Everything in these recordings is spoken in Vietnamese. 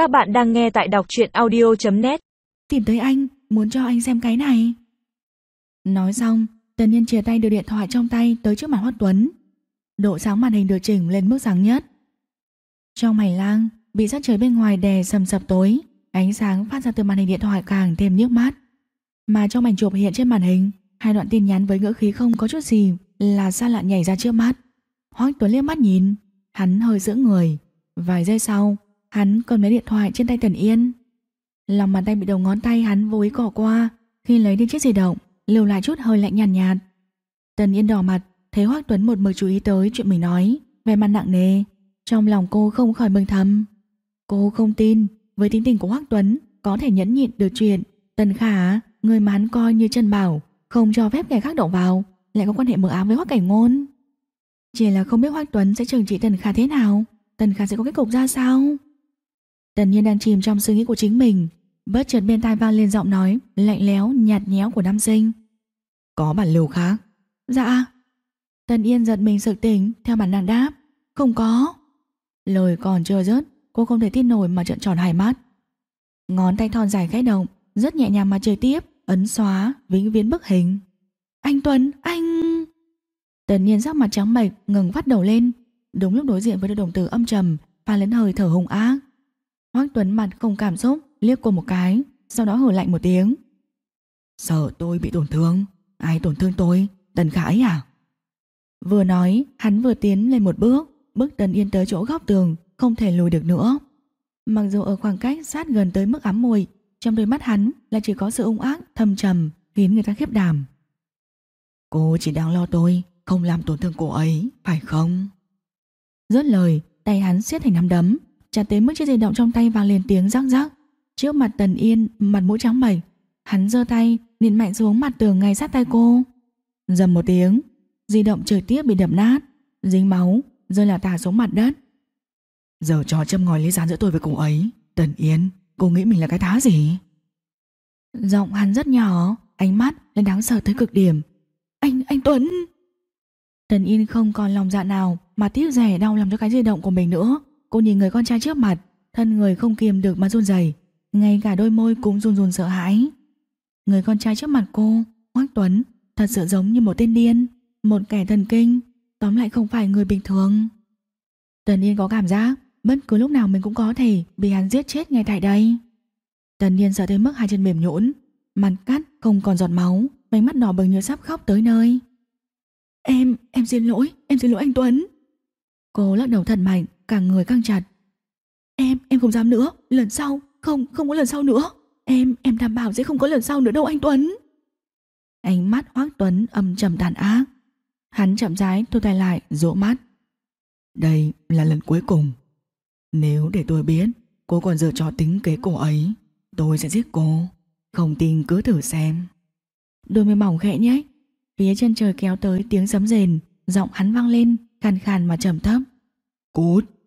Các bạn đang nghe tại đọc truyện audio.net Tìm tới anh, muốn cho anh xem cái này. Nói xong, Tần Nhiên chia tay đưa điện thoại trong tay tới trước mặt Hoắc Tuấn. Độ sáng màn hình được chỉnh lên mức sáng nhất. Trong hành lang, bị sát trời bên ngoài đè sầm sập tối, ánh sáng phát ra từ màn hình điện thoại càng thêm nhức mắt. Mà trong ảnh chụp hiện trên màn hình, hai đoạn tin nhắn với ngữ khí không có chút gì là xa lạ nhảy ra trước mắt. Hoắc Tuấn liếc mắt nhìn, hắn hơi giữ người. Vài giây sau, hắn còn lấy điện thoại trên tay Tần Yên. Lòng bàn tay bị đầu ngón tay hắn vô ý cỏ qua, khi lấy đi chiếc di động, lưu lại chút hơi lạnh nhàn nhạt, nhạt. Tần Yên đỏ mặt, thấy Hoắc Tuấn một mực chú ý tới chuyện mình nói, vẻ mặt nặng nề, trong lòng cô không khỏi mừng thầm. Cô không tin, với tính tình của Hoắc Tuấn có thể nhẫn nhịn được chuyện, Tần Khả, người mà hắn coi như chân bảo, không cho phép kẻ khác động vào, lại có quan hệ mờ ám với Hoắc Cảnh Ngôn. Chỉ là không biết Hoắc Tuấn sẽ trừng trị Tần Khả thế nào, Tần Khả sẽ có kết cục ra sao? Tần Nhiên đang chìm trong suy nghĩ của chính mình, bất chợt bên tai vang lên giọng nói lạnh lẽo nhạt nhẽo của nam sinh. Có bản lưu khác. Dạ. Tần Yên giật mình sực tỉnh, theo bản năng đáp, không có. Lời còn chưa dứt, cô không thể tin nổi mà trợn tròn hai mắt. Ngón tay thon dài khẽ động, rất nhẹ nhàng mà chơi tiếp, ấn xóa, vĩnh viễn bức hình. Anh Tuấn, anh... Tần Nhiên sắc mặt trắng bệch, ngừng vắt đầu lên. Đúng lúc đối diện với đôi đồng tử âm trầm, pha lẫn hơi thở hùng ác. Hoắc Tuấn mặt không cảm xúc, liếc cô một cái, sau đó hừ lạnh một tiếng. Sợ tôi bị tổn thương, ai tổn thương tôi, Tần Khải à? Vừa nói, hắn vừa tiến lên một bước, bước Tần Yên tới chỗ góc tường, không thể lùi được nữa. Mặc dù ở khoảng cách sát gần tới mức ám mùi, trong đôi mắt hắn là chỉ có sự ung ác, thâm trầm, khiến người ta khiếp đảm. Cô chỉ đang lo tôi, không làm tổn thương cô ấy, phải không? Rớt lời, tay hắn siết thành nắm đấm, chặt tới mức chiếc di động trong tay vang lên tiếng rắc rắc. Trước mặt Tần Yên, mặt mũi trắng bệch, hắn giơ tay, nện mạnh xuống mặt tường ngay sát tay cô. Dầm một tiếng, di động trực tiếp bị đập nát, dính máu, rơi là tả xuống mặt đất. Giờ trò châm ngòi lấy gián giữa tôi với cô ấy, Tần Yên, cô nghĩ mình là cái thá gì? Giọng hắn rất nhỏ, ánh mắt lên đáng sợ tới cực điểm. Anh, anh Tuấn! Tần Yên không còn lòng dạ nào mà tiếc rẻ đau lòng cho cái di động của mình nữa. Cô nhìn người con trai trước mặt, thân người không kiềm được mà run rẩy, ngay cả đôi môi cũng run run sợ hãi. Người con trai trước mặt cô, Hoắc Tuấn, thật sự giống như một tên điên, một kẻ thần kinh, tóm lại không phải người bình thường. Tần Yên có cảm giác bất cứ lúc nào mình cũng có thể bị hắn giết chết ngay tại đây. Tần Yên sợ tới mức hai chân mềm nhũn, mặt cắt không còn giọt máu, vành mắt đỏ bừng như sắp khóc tới nơi. Em, em xin lỗi, em xin lỗi anh Tuấn. Cô lắc đầu thật mạnh, cả người căng chặt. Em, em không dám nữa, lần sau, không, không có lần sau nữa. Em, em đảm bảo sẽ không có lần sau nữa đâu anh Tuấn. Ánh mắt Hoác Tuấn âm trầm tàn ác. Hắn chậm rãi thu tay lại, rỗ mắt. Đây là lần cuối cùng. Nếu để tôi biết cô còn dựa cho tính kế cổ ấy, tôi sẽ giết cô. Không tin cứ thử xem. Đôi môi mỏng khẽ nhếch, phía chân trời kéo tới tiếng sấm rền, giọng hắn vang lên, khàn khàn mà trầm thấp. Cút!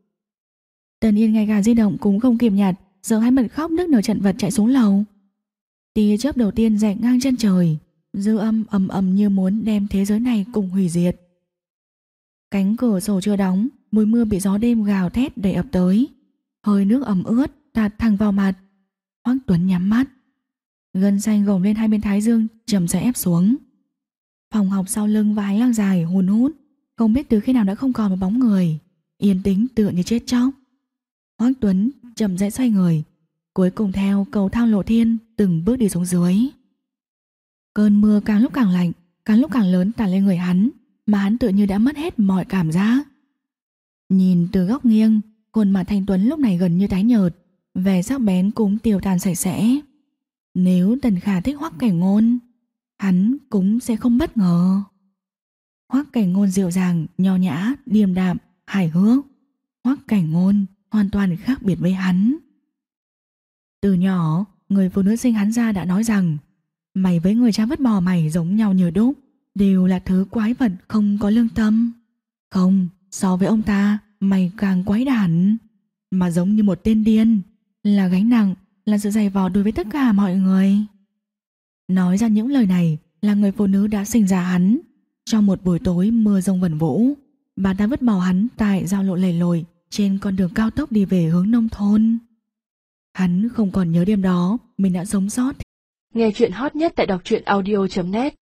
Tần Yên ngay cả di động cũng không kiềm nhặt, giờ hai mật khóc nước nở trận vật chạy xuống lầu. Tia chớp đầu tiên rạch ngang chân trời, dư âm ầm ầm như muốn đem thế giới này cùng hủy diệt. Cánh cửa sổ chưa đóng, mùi mưa bị gió đêm gào thét đẩy ập tới. Hơi nước ẩm ướt tạt thẳng vào mặt. Hoắc Tuấn nhắm mắt. Gân xanh gồng lên hai bên thái dương, chậm rãi ép xuống. Phòng học sau lưng và hành lang dài hùn hút, không biết từ khi nào đã không còn một bóng người, yên tĩnh tựa như chết chóc. Hoác Tuấn chậm rãi xoay người, cuối cùng theo cầu thang lộ thiên từng bước đi xuống dưới. Cơn mưa càng lúc càng lạnh, càng lúc càng lớn tàn lên người hắn, mà hắn tự như đã mất hết mọi cảm giác. Nhìn từ góc nghiêng, khuôn mặt Thanh Tuấn lúc này gần như tái nhợt, vẻ sắc bén cũng tiêu tan sạch sẽ. Nếu Tần Khả thích Hoắc Cảnh Ngôn, hắn cũng sẽ không bất ngờ. Hoắc Cảnh Ngôn dịu dàng, nho nhã, điềm đạm, hài hước. Hoắc Cảnh Ngôn hoàn toàn khác biệt với hắn. Từ nhỏ, người phụ nữ sinh hắn ra đã nói rằng mày với người cha vứt bỏ mày giống nhau như đúc, đều là thứ quái vật không có lương tâm. Không, so với ông ta, mày càng quái đản, mà giống như một tên điên, là gánh nặng, là sự dày vò đối với tất cả mọi người. Nói ra những lời này là người phụ nữ đã sinh ra hắn. Trong một buổi tối mưa rông vần vũ, bà ta vứt bỏ hắn tại giao lộ lầy lội trên con đường cao tốc đi về hướng nông thôn. Hắn không còn nhớ đêm đó Mình đã sống sót Nghe chuyện hot nhất tại đọc truyện audio.net